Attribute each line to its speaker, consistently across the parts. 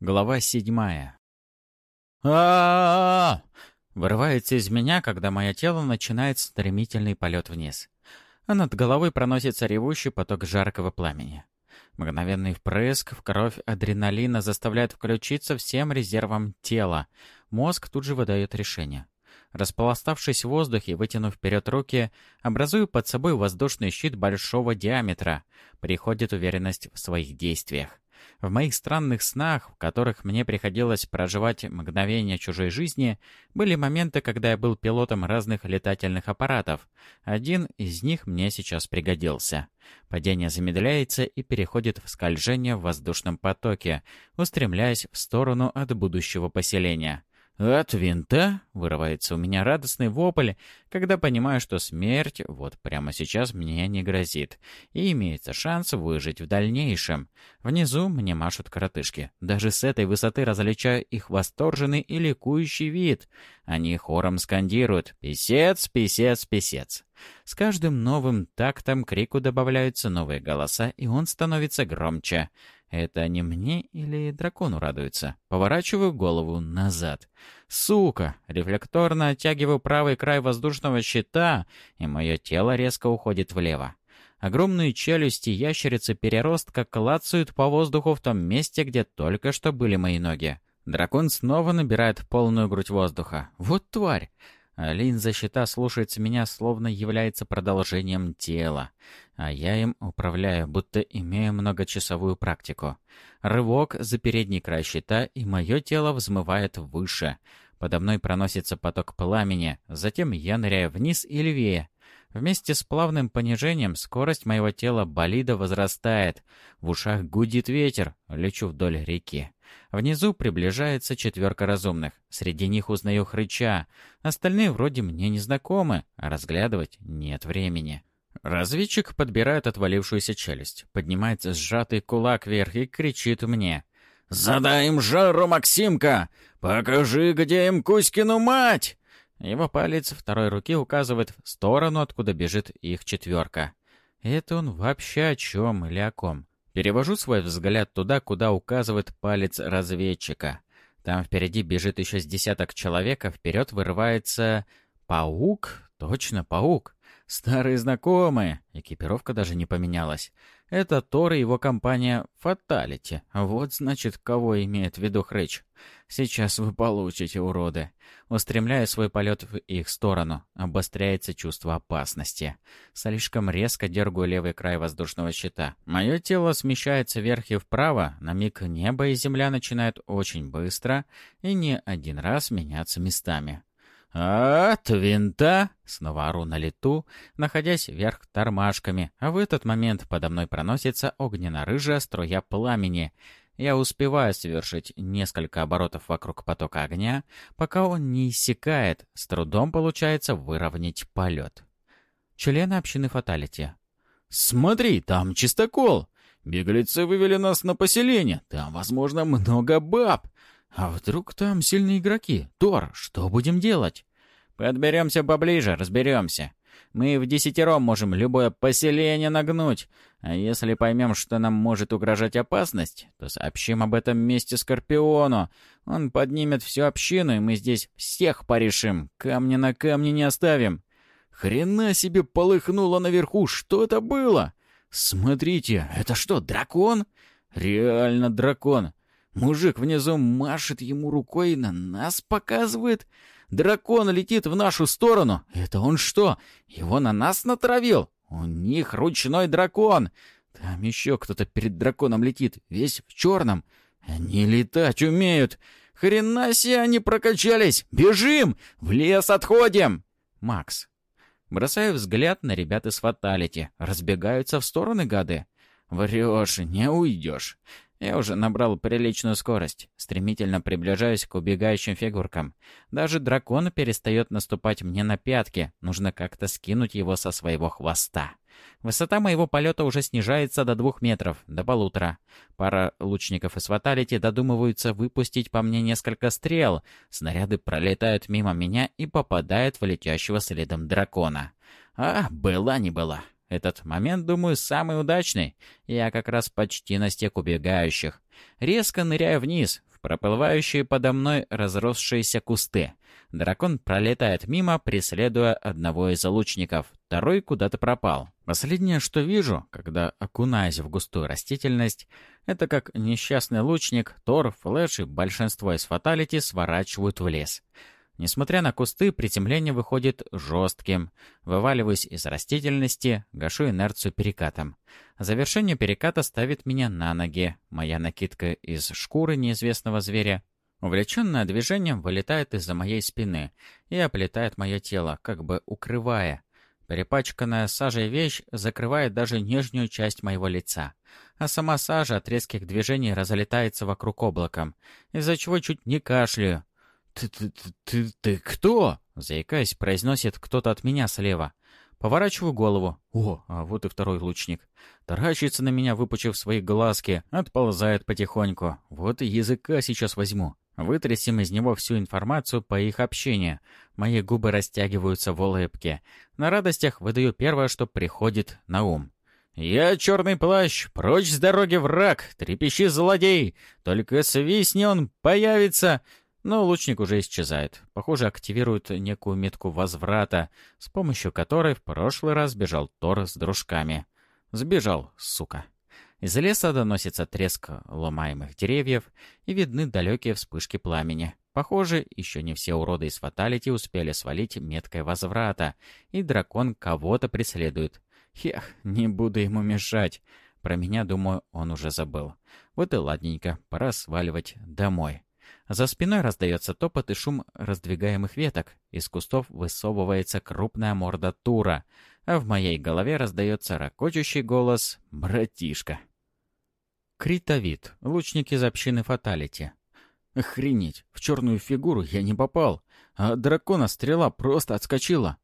Speaker 1: Глава седьмая. а Вырывается из меня, когда мое тело начинает стремительный полет вниз. А над головой проносится ревущий поток жаркого пламени. Мгновенный впрыск в кровь адреналина заставляет включиться всем резервам тела. Мозг тут же выдает решение. Распластавшись в воздухе, вытянув вперед руки, образую под собой воздушный щит большого диаметра. Приходит уверенность в своих действиях. В моих странных снах, в которых мне приходилось проживать мгновения чужой жизни, были моменты, когда я был пилотом разных летательных аппаратов. Один из них мне сейчас пригодился. Падение замедляется и переходит в скольжение в воздушном потоке, устремляясь в сторону от будущего поселения. От винта вырывается у меня радостный вопль, когда понимаю, что смерть вот прямо сейчас мне не грозит, и имеется шанс выжить в дальнейшем. Внизу мне машут коротышки. Даже с этой высоты различаю их восторженный и ликующий вид. Они хором скандируют «Писец, писец, писец». С каждым новым тактом крику добавляются новые голоса, и он становится громче. Это не мне или дракону радуется? Поворачиваю голову назад. Сука! Рефлекторно оттягиваю правый край воздушного щита, и мое тело резко уходит влево. Огромные челюсти ящерицы-переростка клацают по воздуху в том месте, где только что были мои ноги. Дракон снова набирает полную грудь воздуха. Вот тварь! Линза щита слушается меня, словно является продолжением тела, а я им управляю, будто имею многочасовую практику. Рывок за передний край щита, и мое тело взмывает выше. Подо мной проносится поток пламени, затем я ныряю вниз и левее. Вместе с плавным понижением скорость моего тела болида возрастает. В ушах гудит ветер, лечу вдоль реки. Внизу приближается четверка разумных. Среди них узнаю хрыча. Остальные вроде мне не знакомы, а разглядывать нет времени. Разведчик подбирает отвалившуюся челюсть, поднимает сжатый кулак вверх и кричит мне. «Задай им жару, Максимка! Покажи, где им Кузькину мать!» Его палец второй руки указывает в сторону, откуда бежит их четверка. Это он вообще о чем или о ком? Перевожу свой взгляд туда, куда указывает палец разведчика. Там впереди бежит еще с десяток человек, а вперед вырывается... Паук? Точно, паук. Старые знакомые. Экипировка даже не поменялась. Это Тор и его компания Фаталити. Вот, значит, кого имеет в виду Хрыч. Сейчас вы получите, уроды. Устремляя свой полет в их сторону, обостряется чувство опасности. Слишком резко дергаю левый край воздушного щита. Мое тело смещается вверх и вправо, на миг небо и земля начинают очень быстро и не один раз меняться местами. «От винта!» — снова ору на лету, находясь вверх тормашками, а в этот момент подо мной проносится огненно-рыжая струя пламени. Я успеваю совершить несколько оборотов вокруг потока огня, пока он не иссякает, с трудом получается выровнять полет. Члены общины Фаталити. «Смотри, там чистокол! Беглецы вывели нас на поселение, там, возможно, много баб!» «А вдруг там сильные игроки? Тор, что будем делать?» «Подберемся поближе, разберемся. Мы в десятером можем любое поселение нагнуть. А если поймем, что нам может угрожать опасность, то сообщим об этом месте Скорпиону. Он поднимет всю общину, и мы здесь всех порешим. Камни на камне не оставим». «Хрена себе полыхнуло наверху! Что это было?» «Смотрите, это что, дракон?» «Реально дракон. Мужик внизу машет ему рукой и на нас показывает. Дракон летит в нашу сторону. Это он что, его на нас натравил? У них ручной дракон. Там еще кто-то перед драконом летит, весь в черном. Они летать умеют. Хрена себе они прокачались. Бежим! В лес отходим! Макс. Бросаю взгляд на ребят из Фаталити. Разбегаются в стороны гады. Врешь, не уйдешь. Я уже набрал приличную скорость, стремительно приближаюсь к убегающим фигуркам. Даже дракон перестает наступать мне на пятки, нужно как-то скинуть его со своего хвоста. Высота моего полета уже снижается до двух метров, до полутора. Пара лучников из Фаталити додумываются выпустить по мне несколько стрел. Снаряды пролетают мимо меня и попадают в летящего следом дракона. А, была не была. Этот момент, думаю, самый удачный. Я как раз почти на стек убегающих. Резко ныряю вниз, в проплывающие подо мной разросшиеся кусты. Дракон пролетает мимо, преследуя одного из лучников. Второй куда-то пропал. Последнее, что вижу, когда окунаюсь в густую растительность, это как несчастный лучник, Тор, Флэш и большинство из фаталити сворачивают в лес. Несмотря на кусты, приземление выходит жестким. Вываливаюсь из растительности, гашу инерцию перекатом. Завершение переката ставит меня на ноги. Моя накидка из шкуры неизвестного зверя, увлеченное движением, вылетает из-за моей спины и оплетает мое тело, как бы укрывая. Перепачканная сажей вещь закрывает даже нижнюю часть моего лица, а сама сажа от резких движений разлетается вокруг облаком, из-за чего чуть не кашляю. «Ты, ты, ты, ты, ты кто?» — заикаясь, произносит кто-то от меня слева. Поворачиваю голову. О, а вот и второй лучник. Таращится на меня, выпучив свои глазки, отползает потихоньку. Вот и языка сейчас возьму. Вытрясем из него всю информацию по их общению. Мои губы растягиваются в улыбке. На радостях выдаю первое, что приходит на ум. «Я черный плащ, прочь с дороги враг, трепещи злодей, только свистни он появится!» Но лучник уже исчезает. Похоже, активирует некую метку возврата, с помощью которой в прошлый раз бежал Тор с дружками. Сбежал, сука. Из леса доносится треск ломаемых деревьев и видны далекие вспышки пламени. Похоже, еще не все уроды из Фаталити успели свалить меткой возврата, и дракон кого-то преследует. Хех, не буду ему мешать. Про меня, думаю, он уже забыл. Вот и ладненько, пора сваливать домой. За спиной раздается топот и шум раздвигаемых веток. Из кустов высовывается крупная морда Тура, а в моей голове раздается ракочущий голос «Братишка». Критовид, лучник из общины Фаталити. Охренеть, в черную фигуру я не попал, а дракона стрела просто отскочила.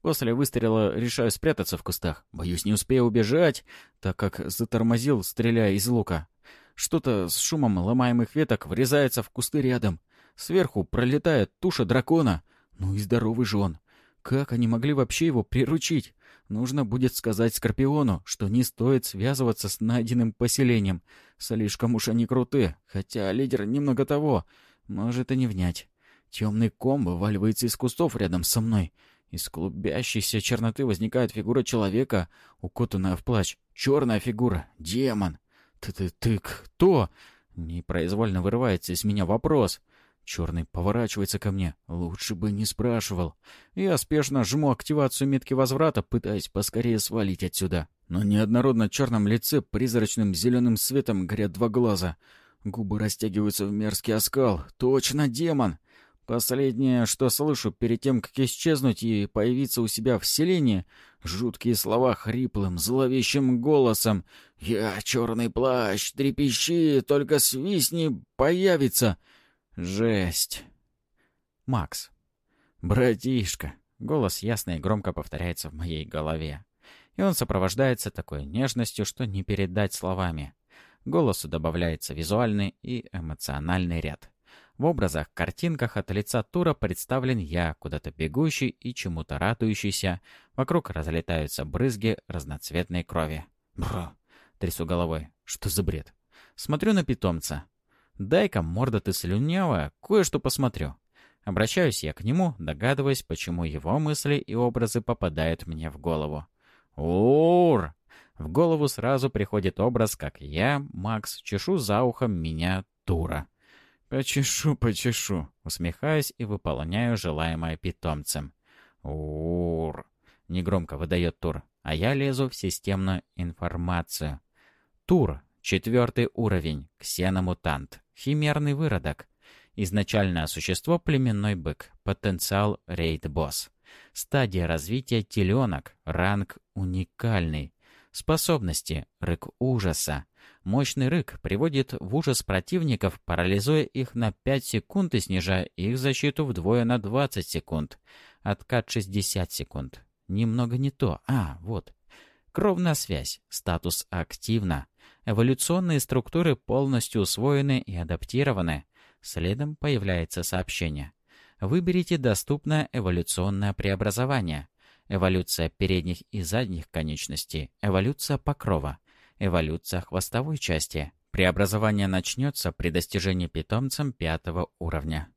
Speaker 1: После выстрела решаю спрятаться в кустах. Боюсь, не успею убежать, так как затормозил, стреляя из лука. Что-то с шумом ломаемых веток врезается в кусты рядом. Сверху пролетает туша дракона. Ну и здоровый же он. Как они могли вообще его приручить? Нужно будет сказать Скорпиону, что не стоит связываться с найденным поселением. Слишком уж они крутые, хотя лидер немного того. Может и не внять. Темный ком вываливается из кустов рядом со мной. Из клубящейся черноты возникает фигура человека, укутанная в плащ. Черная фигура. Демон. «Ты, ты, ты кто?» Непроизвольно вырывается из меня вопрос. Черный поворачивается ко мне. Лучше бы не спрашивал. Я спешно жму активацию метки возврата, пытаясь поскорее свалить отсюда. Но неоднородно черном лице призрачным зеленым светом горят два глаза. Губы растягиваются в мерзкий оскал. Точно демон! Последнее, что слышу перед тем, как исчезнуть и появиться у себя в селении, жуткие слова хриплым, зловещим голосом. «Я черный плащ, трепещи, только свистни, появится!» Жесть. Макс. «Братишка!» Голос ясно и громко повторяется в моей голове. И он сопровождается такой нежностью, что не передать словами. Голосу добавляется визуальный и эмоциональный ряд. В образах, картинках от лица Тура представлен я, куда-то бегущий и чему-то радующийся. Вокруг разлетаются брызги разноцветной крови. Бро, трясу головой. Что за бред? Смотрю на питомца. Дай-ка, морда ты слюнявая, кое-что посмотрю. Обращаюсь я к нему, догадываясь, почему его мысли и образы попадают мне в голову. Ур! В голову сразу приходит образ, как я, Макс, чешу за ухом меня, Тура. «Почешу, почешу», усмехаюсь и выполняю желаемое питомцем. «Ур!» — негромко выдает Тур, а я лезу в системную информацию. Тур — четвертый уровень, ксеномутант, химерный выродок. Изначальное существо — племенной бык, потенциал — рейд-босс. Стадия развития — теленок, ранг уникальный. Способности — рык ужаса. Мощный рык приводит в ужас противников, парализуя их на 5 секунд и снижая их защиту вдвое на 20 секунд. Откат 60 секунд. Немного не то. А, вот. Кровная связь. Статус активно. Эволюционные структуры полностью усвоены и адаптированы. Следом появляется сообщение. Выберите доступное эволюционное преобразование. Эволюция передних и задних конечностей. Эволюция покрова эволюция хвостовой части, Преобразование начнется при достижении питомцем пятого уровня.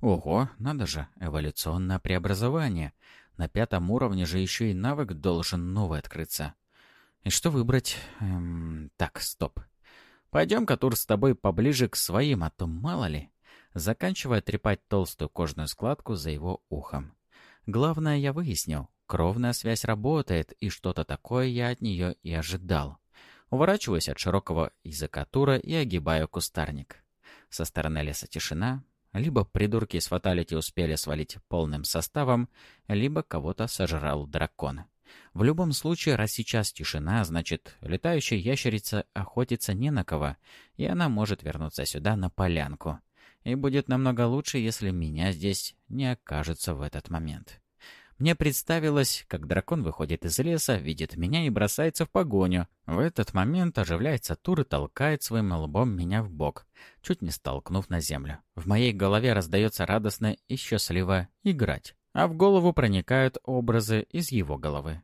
Speaker 1: Ого, надо же, эволюционное преобразование. На пятом уровне же еще и навык должен новый открыться. И что выбрать? Эм, так, стоп. Пойдем-ка, Тур, с тобой поближе к своим, а то мало ли. Заканчивая трепать толстую кожную складку за его ухом. Главное, я выяснил. Кровная связь работает, и что-то такое я от нее и ожидал. Уворачиваюсь от широкого языка Тура и огибаю кустарник. Со стороны леса тишина. Либо придурки с фаталити успели свалить полным составом, либо кого-то сожрал дракон. В любом случае, раз сейчас тишина, значит, летающая ящерица охотится не на кого, и она может вернуться сюда на полянку. И будет намного лучше, если меня здесь не окажется в этот момент. Мне представилось, как дракон выходит из леса, видит меня и бросается в погоню. В этот момент оживляется Тур и толкает своим лбом меня в бок, чуть не столкнув на землю. В моей голове раздается радостно и счастливо «играть», а в голову проникают образы из его головы.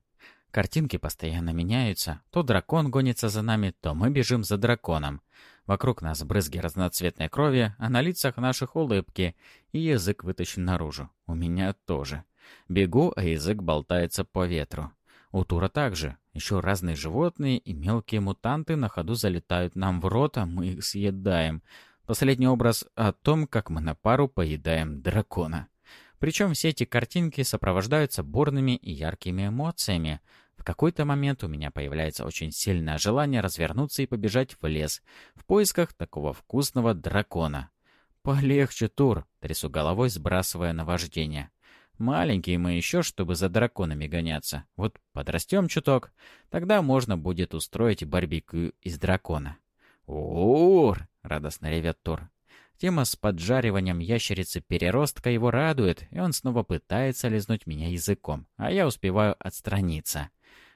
Speaker 1: Картинки постоянно меняются. То дракон гонится за нами, то мы бежим за драконом. Вокруг нас брызги разноцветной крови, а на лицах наших улыбки, и язык вытащен наружу. У меня тоже. Бегу, а язык болтается по ветру. У Тура также. Еще разные животные и мелкие мутанты на ходу залетают нам в рот, а мы их съедаем. Последний образ о том, как мы на пару поедаем дракона. Причем все эти картинки сопровождаются бурными и яркими эмоциями. В какой-то момент у меня появляется очень сильное желание развернуться и побежать в лес в поисках такого вкусного дракона. «Полегче, Тур!» — трясу головой, сбрасывая наваждение. Маленькие мы еще, чтобы за драконами гоняться. Вот подрастем чуток, тогда можно будет устроить барбекю из дракона. «Ур!» — радостно ревет Тор. Тема с поджариванием ящерицы переростка его радует, и он снова пытается лизнуть меня языком, а я успеваю отстраниться.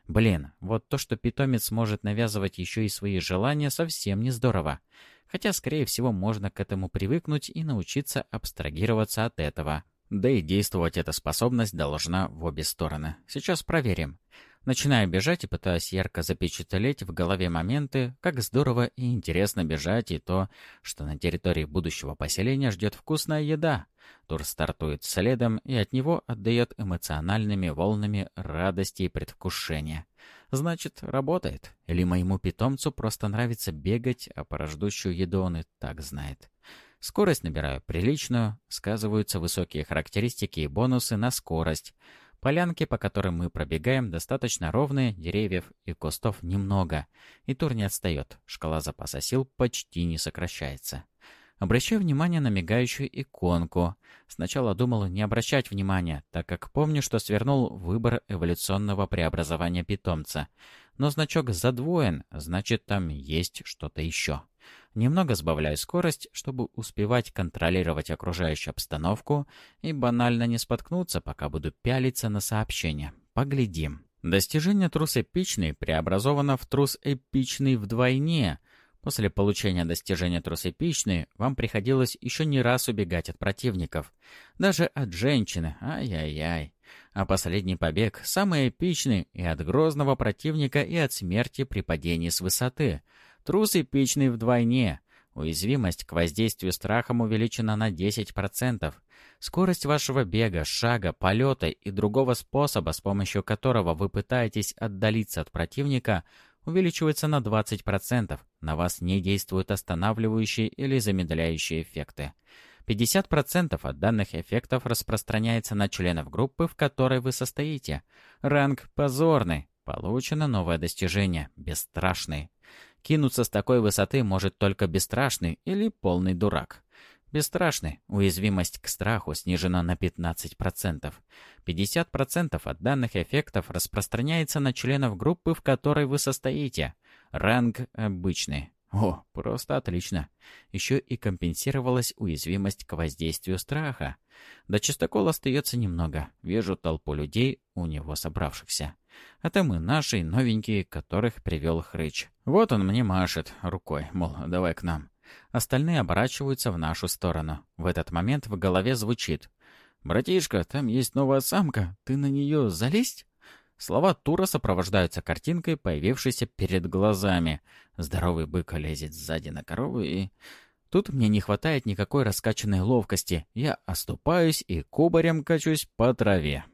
Speaker 1: Блин, вот то, что питомец может навязывать еще и свои желания, совсем не здорово. Хотя, скорее всего, можно к этому привыкнуть и научиться абстрагироваться от этого. Да и действовать эта способность должна в обе стороны. Сейчас проверим. Начинаю бежать и пытаюсь ярко запечатлеть в голове моменты, как здорово и интересно бежать, и то, что на территории будущего поселения ждет вкусная еда. Тур стартует следом и от него отдает эмоциональными волнами радости и предвкушения. Значит, работает. Или моему питомцу просто нравится бегать, а про ждущую еду он и так знает. Скорость набираю приличную, сказываются высокие характеристики и бонусы на скорость. Полянки, по которым мы пробегаем, достаточно ровные, деревьев и кустов немного. И тур не отстает, шкала запаса сил почти не сокращается. Обращаю внимание на мигающую иконку. Сначала думал не обращать внимания, так как помню, что свернул выбор эволюционного преобразования питомца. Но значок задвоен, значит там есть что-то еще. Немного сбавляю скорость, чтобы успевать контролировать окружающую обстановку и банально не споткнуться, пока буду пялиться на сообщение. Поглядим. Достижение трус эпичный преобразовано в трус эпичный вдвойне. После получения достижения трус эпичный вам приходилось еще не раз убегать от противников. Даже от женщины. Ай-яй-яй. А последний побег самый эпичный и от грозного противника, и от смерти при падении с высоты — Трус эпичный вдвойне. Уязвимость к воздействию страхом увеличена на 10%. Скорость вашего бега, шага, полета и другого способа, с помощью которого вы пытаетесь отдалиться от противника, увеличивается на 20%. На вас не действуют останавливающие или замедляющие эффекты. 50% от данных эффектов распространяется на членов группы, в которой вы состоите. Ранг позорный. Получено новое достижение. Бесстрашный. Кинуться с такой высоты может только бесстрашный или полный дурак. Бесстрашный. Уязвимость к страху снижена на 15%. 50% от данных эффектов распространяется на членов группы, в которой вы состоите. Ранг обычный. О, просто отлично. Еще и компенсировалась уязвимость к воздействию страха. До чистокола остается немного. Вижу толпу людей, у него собравшихся. Это мы, наши, новенькие, которых привел Хрыч. Вот он мне машет рукой, мол, давай к нам. Остальные оборачиваются в нашу сторону. В этот момент в голове звучит. «Братишка, там есть новая самка. Ты на нее залезть?» Слова Тура сопровождаются картинкой, появившейся перед глазами. Здоровый бык лезет сзади на корову и... Тут мне не хватает никакой раскачанной ловкости. Я оступаюсь и кубарем качусь по траве.